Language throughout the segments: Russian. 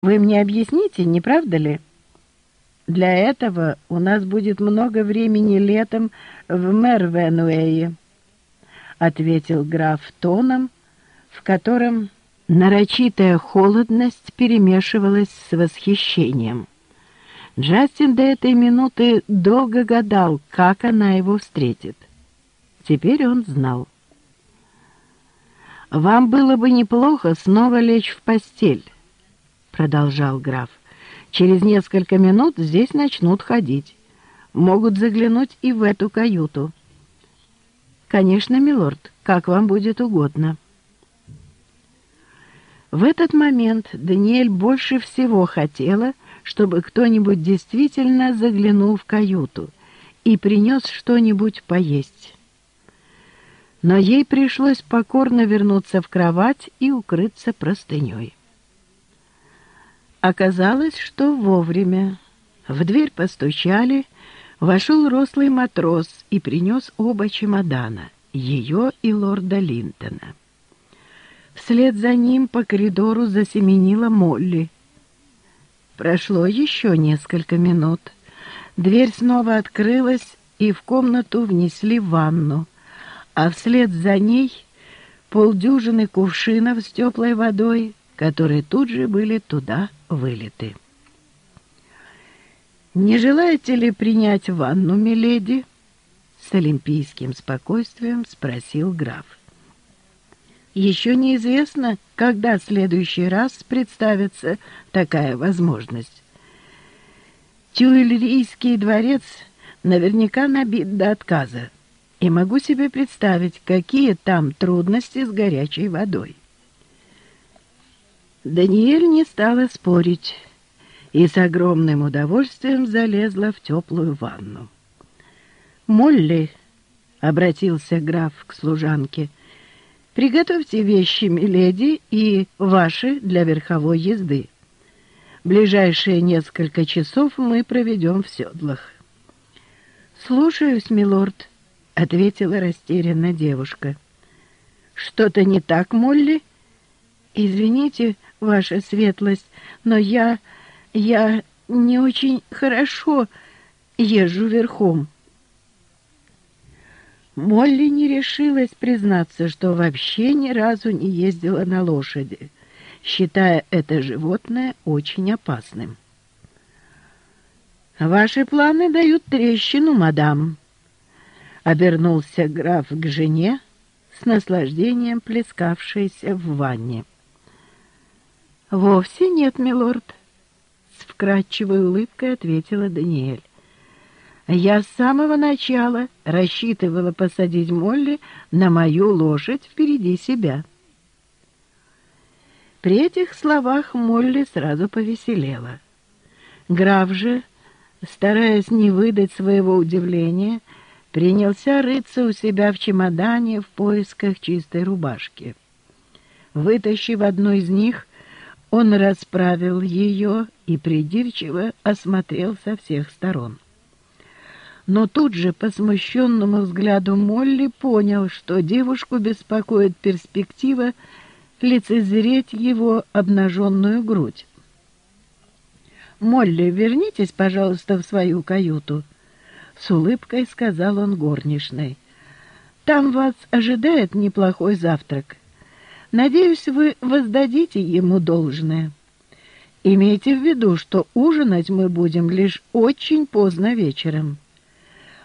Вы мне объясните, не правда ли? Для этого у нас будет много времени летом в Мервенуэе, ответил граф тоном, в котором нарочитая холодность перемешивалась с восхищением. Джастин до этой минуты долго гадал, как она его встретит. Теперь он знал. «Вам было бы неплохо снова лечь в постель», продолжал граф. «Через несколько минут здесь начнут ходить. Могут заглянуть и в эту каюту». «Конечно, милорд, как вам будет угодно». В этот момент Даниэль больше всего хотела, чтобы кто-нибудь действительно заглянул в каюту и принес что-нибудь поесть. Но ей пришлось покорно вернуться в кровать и укрыться простыней. Оказалось, что вовремя. В дверь постучали, вошел рослый матрос и принес оба чемодана, ее и лорда Линтона. Вслед за ним по коридору засеменила Молли. Прошло еще несколько минут. Дверь снова открылась, и в комнату внесли ванну, а вслед за ней полдюжины кувшинов с теплой водой, которые тут же были туда вылеты. «Не желаете ли принять ванну, миледи?» С олимпийским спокойствием спросил граф. «Еще неизвестно, когда в следующий раз представится такая возможность. Тюильрийский дворец наверняка набит до отказа, и могу себе представить, какие там трудности с горячей водой. Даниэль не стала спорить и с огромным удовольствием залезла в теплую ванну. «Молли», — обратился граф к служанке, — «приготовьте вещи, миледи, и ваши для верховой езды. Ближайшие несколько часов мы проведем в седлах». «Слушаюсь, милорд», — ответила растерянно девушка. «Что-то не так, Молли?» «Извините, ваша светлость, но я... я не очень хорошо езжу верхом». Молли не решилась признаться, что вообще ни разу не ездила на лошади, считая это животное очень опасным. «Ваши планы дают трещину, мадам», — обернулся граф к жене, с наслаждением плескавшейся в ванне. «Вовсе нет, милорд», — с вкрадчивой улыбкой ответила Даниэль. «Я с самого начала рассчитывала посадить Молли на мою лошадь впереди себя». При этих словах Молли сразу повеселела. Граф же, стараясь не выдать своего удивления, принялся рыться у себя в чемодане в поисках чистой рубашки. Вытащив одну из них, он расправил ее и придирчиво осмотрел со всех сторон. Но тут же по смущенному взгляду Молли понял, что девушку беспокоит перспектива лицезреть его обнаженную грудь. «Молли, вернитесь, пожалуйста, в свою каюту», — с улыбкой сказал он горничной. «Там вас ожидает неплохой завтрак». Надеюсь, вы воздадите ему должное. Имейте в виду, что ужинать мы будем лишь очень поздно вечером.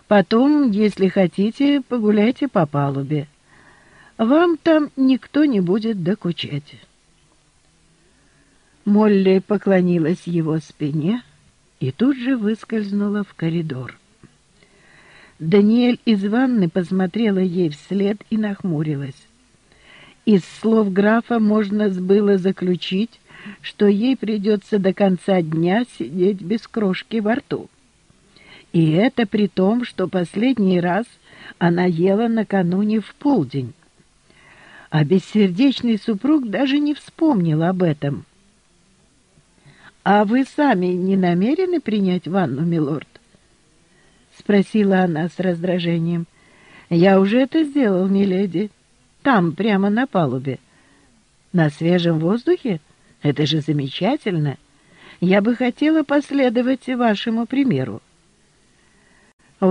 Потом, если хотите, погуляйте по палубе. Вам там никто не будет докучать. Молли поклонилась его спине и тут же выскользнула в коридор. Даниэль из ванны посмотрела ей вслед и нахмурилась. Из слов графа можно было заключить, что ей придется до конца дня сидеть без крошки во рту. И это при том, что последний раз она ела накануне в полдень. А бессердечный супруг даже не вспомнил об этом. «А вы сами не намерены принять ванну, милорд?» — спросила она с раздражением. «Я уже это сделал, миледи». Там, прямо на палубе. На свежем воздухе? Это же замечательно. — Я бы хотела последовать вашему примеру.